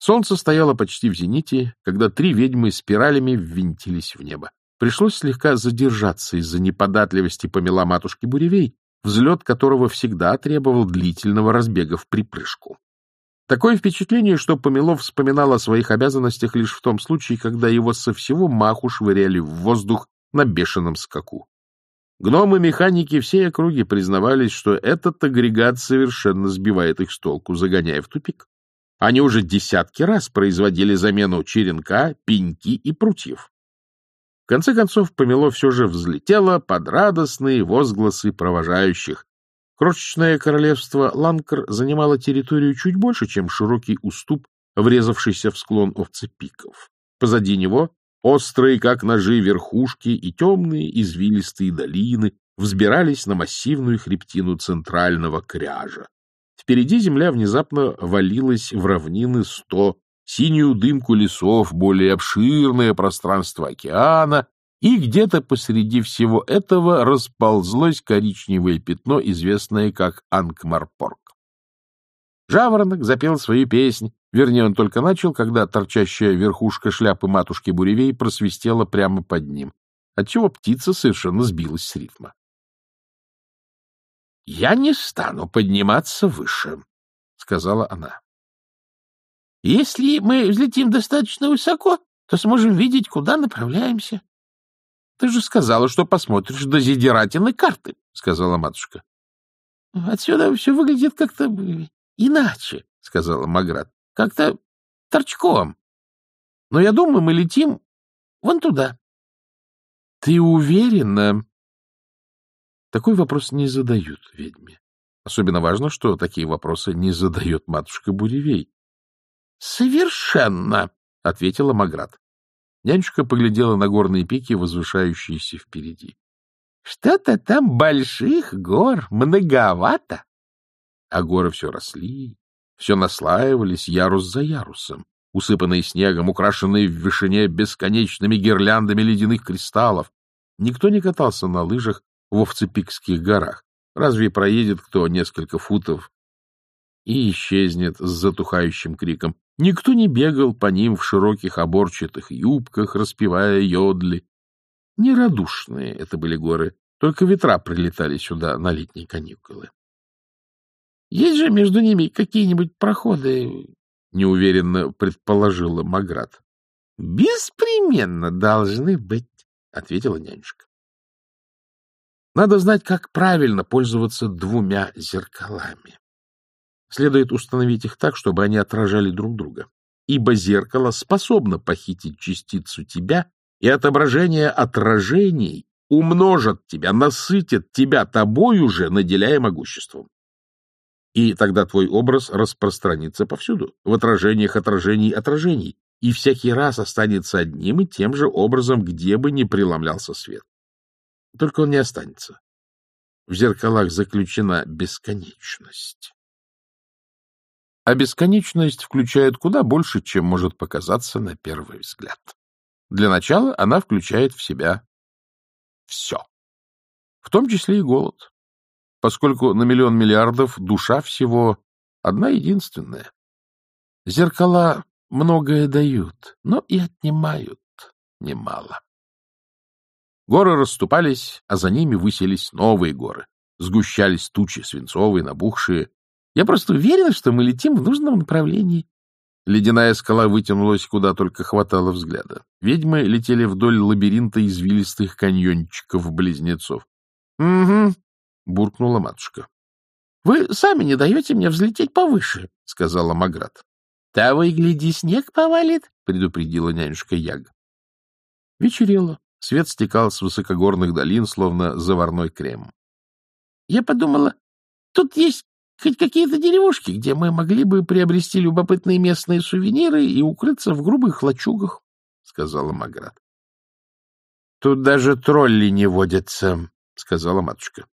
Солнце стояло почти в зените, когда три ведьмы спиралями ввинтились в небо. Пришлось слегка задержаться из-за неподатливости помела матушки Буревей, взлет которого всегда требовал длительного разбега в припрыжку. Такое впечатление, что Помелов вспоминал о своих обязанностях лишь в том случае, когда его со всего маху швыряли в воздух на бешеном скаку. Гномы-механики всей округи признавались, что этот агрегат совершенно сбивает их с толку, загоняя в тупик. Они уже десятки раз производили замену черенка, пеньки и прутьев. В конце концов, помело все же взлетело под радостные возгласы провожающих. Крошечное королевство Ланкар занимало территорию чуть больше, чем широкий уступ, врезавшийся в склон овцепиков. Позади него острые, как ножи, верхушки и темные извилистые долины взбирались на массивную хребтину центрального кряжа. Впереди земля внезапно валилась в равнины сто, синюю дымку лесов, более обширное пространство океана, и где-то посреди всего этого расползлось коричневое пятно, известное как Анкмарпорг. Жаворонок запел свою песнь, вернее, он только начал, когда торчащая верхушка шляпы матушки Буревей просвистела прямо под ним, отчего птица совершенно сбилась с ритма. — Я не стану подниматься выше, — сказала она. — Если мы взлетим достаточно высоко, то сможем видеть, куда направляемся. — Ты же сказала, что посмотришь до зидиратины карты, — сказала матушка. — Отсюда все выглядит как-то иначе, — сказала Маград. — Как-то торчком. Но я думаю, мы летим вон туда. — Ты уверена? Такой вопрос не задают ведьме. Особенно важно, что такие вопросы не задает матушка Буревей. — Совершенно, — ответила Маград. Нянюшка поглядела на горные пики, возвышающиеся впереди. — Что-то там больших гор многовато. А горы все росли, все наслаивались ярус за ярусом, усыпанные снегом, украшенные в вышине бесконечными гирляндами ледяных кристаллов. Никто не катался на лыжах в Овцепикских горах. Разве проедет кто несколько футов и исчезнет с затухающим криком? Никто не бегал по ним в широких оборчатых юбках, распевая йодли. Нерадушные это были горы, только ветра прилетали сюда на летние каникулы. — Есть же между ними какие-нибудь проходы? — неуверенно предположила Маград. — Беспременно должны быть, — ответила нянюшка. Надо знать, как правильно пользоваться двумя зеркалами. Следует установить их так, чтобы они отражали друг друга. Ибо зеркало способно похитить частицу тебя, и отображение отражений умножат тебя, насытят тебя тобой уже, наделяя могуществом. И тогда твой образ распространится повсюду, в отражениях отражений отражений, и всякий раз останется одним и тем же образом, где бы ни преломлялся свет. Только он не останется. В зеркалах заключена бесконечность. А бесконечность включает куда больше, чем может показаться на первый взгляд. Для начала она включает в себя все. В том числе и голод. Поскольку на миллион миллиардов душа всего одна единственная. Зеркала многое дают, но и отнимают немало. Горы расступались, а за ними высились новые горы. Сгущались тучи, свинцовые, набухшие. Я просто уверена, что мы летим в нужном направлении. Ледяная скала вытянулась, куда только хватало взгляда. Ведьмы летели вдоль лабиринта извилистых каньончиков-близнецов. — Угу, — буркнула матушка. — Вы сами не даете мне взлететь повыше, — сказала Маград. — Того и гляди, снег повалит, — предупредила нянюшка Яг. Вечерело. Свет стекал с высокогорных долин, словно заварной крем. — Я подумала, тут есть хоть какие-то деревушки, где мы могли бы приобрести любопытные местные сувениры и укрыться в грубых лачугах, — сказала Маград. — Тут даже тролли не водятся, — сказала матушка.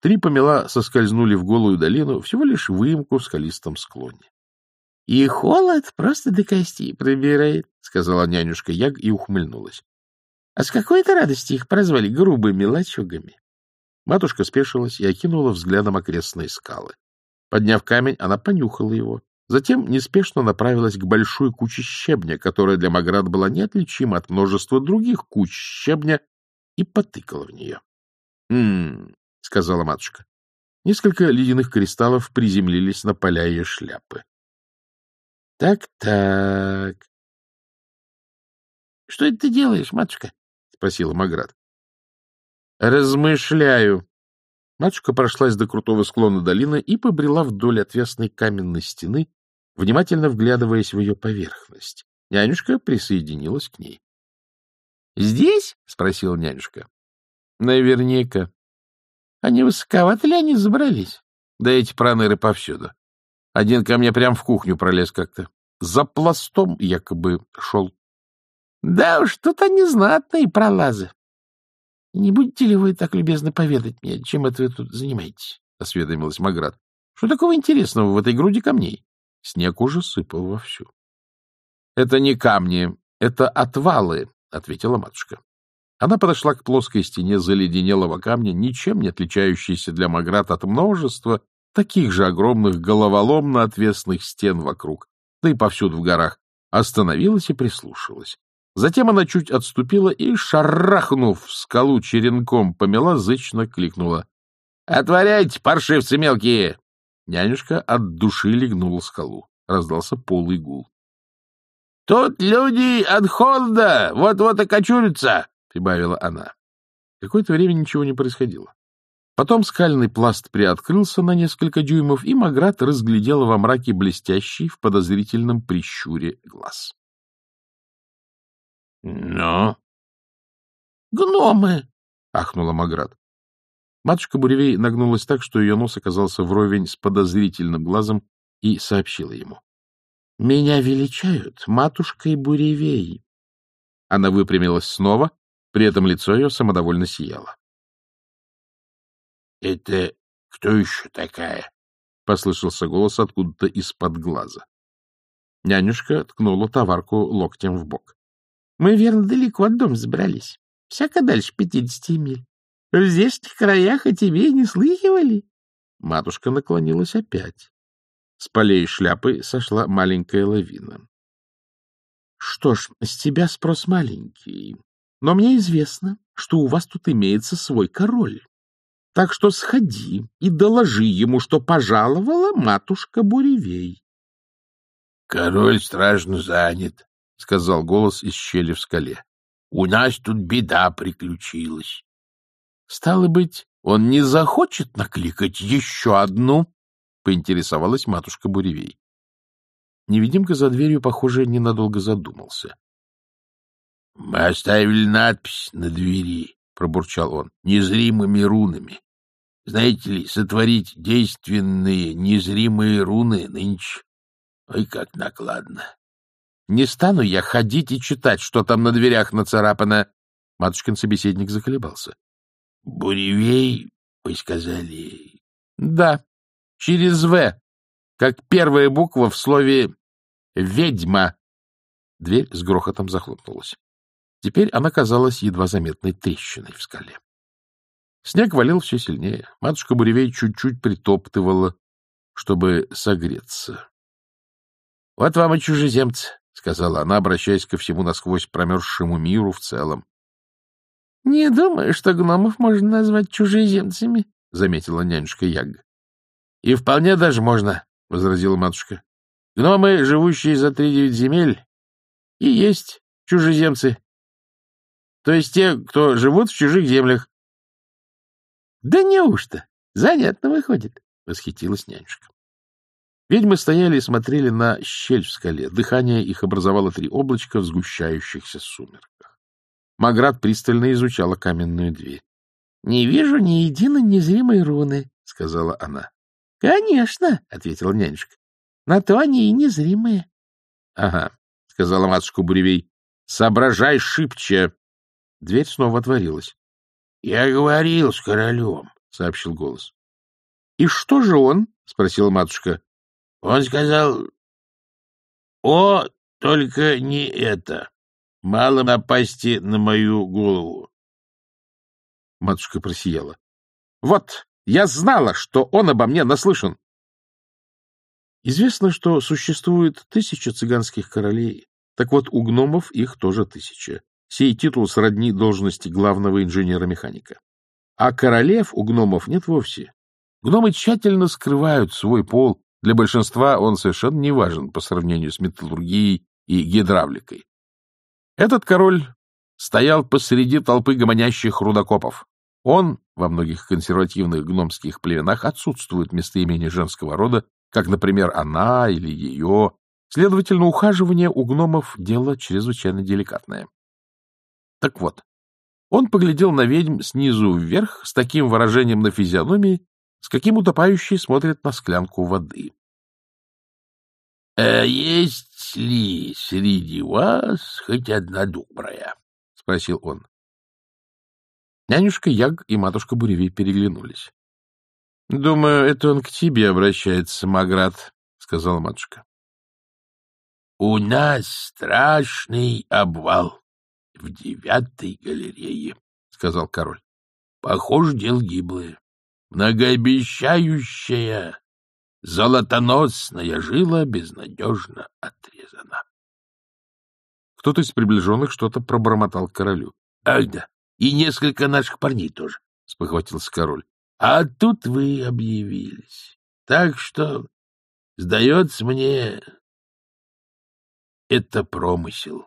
Три помела соскользнули в голую долину, всего лишь выемку в скалистом склоне. — И холод просто до костей пробирает, — сказала нянюшка Яг и ухмыльнулась. А с какой-то радости их прозвали грубыми лачугами. Матушка спешилась и окинула взглядом окрестные скалы. Подняв камень, она понюхала его. Затем неспешно направилась к большой куче щебня, которая для Маград была неотличима от множества других куч щебня, и потыкала в нее. «М-м-м», сказала матушка. Несколько ледяных кристаллов приземлились на поля ее шляпы. Так-так. — Что это ты делаешь, матушка? — спросила Маград. — Размышляю. Матушка прошлась до крутого склона долины и побрела вдоль отвесной каменной стены, внимательно вглядываясь в ее поверхность. Нянюшка присоединилась к ней. — Здесь? — спросила нянюшка. — Наверняка. — А не высоковато ли они забрались? Да эти проныры повсюду. Один ко мне прям в кухню пролез как-то. За пластом якобы шел. — Да уж, тут они знатные пролазы. — Не будете ли вы так любезно поведать мне, чем это вы тут занимаетесь? — осведомилась Маград. — Что такого интересного в этой груди камней? Снег уже сыпал вовсю. — Это не камни, это отвалы, — ответила матушка. Она подошла к плоской стене заледенелого камня, ничем не отличающейся для Маград от множества таких же огромных головоломно отвесных стен вокруг, да и повсюду в горах, остановилась и прислушалась. Затем она чуть отступила и, шарахнув скалу черенком, помела, зычно кликнула. — Отворяйте, паршивцы мелкие! Нянюшка от души легнула скалу. Раздался полый гул. — Тут люди от холода вот-вот окочурятся! — прибавила она. Какое-то время ничего не происходило. Потом скальный пласт приоткрылся на несколько дюймов, и Маград разглядела во мраке блестящий в подозрительном прищуре глаз. — Но? — Гномы! — ахнула Маград. Матушка Буревей нагнулась так, что ее нос оказался вровень с подозрительным глазом, и сообщила ему. — Меня величают матушкой Буревей. Она выпрямилась снова, при этом лицо ее самодовольно сияло. — Это кто еще такая? — послышался голос откуда-то из-под глаза. Нянюшка ткнула товарку локтем в бок. — Мы, верно, далеко от дома забрались. Всяко дальше пятидесяти миль. В здешних краях о тебе не слыхивали? Матушка наклонилась опять. С полей шляпы сошла маленькая лавина. — Что ж, с тебя спрос маленький. Но мне известно, что у вас тут имеется свой король. Так что сходи и доложи ему, что пожаловала матушка Буревей. — Король страшно занят, — сказал голос из щели в скале. — У нас тут беда приключилась. — Стало быть, он не захочет накликать еще одну? — поинтересовалась матушка Буревей. Невидимка за дверью, похоже, ненадолго задумался. — Мы оставили надпись на двери, — пробурчал он, — незримыми рунами. Знаете ли, сотворить действенные незримые руны нынче. Ой, как накладно. Не стану я ходить и читать, что там на дверях нацарапано. Матушкин собеседник заколебался. — Буревей, вы сказали? — Да, через «В», как первая буква в слове «ведьма». Дверь с грохотом захлопнулась. Теперь она казалась едва заметной трещиной в скале. Снег валил все сильнее. Матушка Буревей чуть-чуть притоптывала, чтобы согреться. — Вот вам и чужеземцы, — сказала она, обращаясь ко всему насквозь промерзшему миру в целом. — Не думаю, что гномов можно назвать чужеземцами, — заметила нянюшка Яг. — И вполне даже можно, — возразила матушка. — Гномы, живущие за три девять земель, и есть чужеземцы. То есть те, кто живут в чужих землях. — Да неужто? Занятно выходит, — восхитилась нянюшка. Ведьмы стояли и смотрели на щель в скале. Дыхание их образовало три облачка в сгущающихся сумерках. Маград пристально изучала каменную дверь. — Не вижу ни единой незримой руны, — сказала она. — Конечно, — ответила нянюшка. — На то они и незримые. — Ага, — сказала матушка Буревей. — Соображай шибче. Дверь снова отворилась. — Я говорил с королем, — сообщил голос. — И что же он? — спросила матушка. — Он сказал... — О, только не это. Мало напасти на мою голову. Матушка просияла. — Вот, я знала, что он обо мне наслышан. Известно, что существует тысяча цыганских королей. Так вот, у гномов их тоже тысяча. Сей титул сродни должности главного инженера-механика. А королев у гномов нет вовсе. Гномы тщательно скрывают свой пол. Для большинства он совершенно не важен по сравнению с металлургией и гидравликой. Этот король стоял посреди толпы гомонящих рудокопов. Он во многих консервативных гномских племенах отсутствует местоимение женского рода, как, например, она или ее. Следовательно, ухаживание у гномов — дело чрезвычайно деликатное. Так вот, он поглядел на ведьм снизу вверх с таким выражением на физиономии, с каким утопающий смотрит на склянку воды. — А есть ли среди вас хоть одна добрая? — спросил он. Нянюшка Яг и матушка Буревей переглянулись. — Думаю, это он к тебе обращается, Маград, — сказала матушка. — У нас страшный обвал, в девятой галерее, — сказал король. — Похоже, дело гиблое. Многообещающая золотоносная жила безнадежно отрезана. Кто-то из приближенных что-то пробормотал королю. — Ах да, и несколько наших парней тоже, — спохватился король. — А тут вы объявились. Так что, сдается мне, это промысел.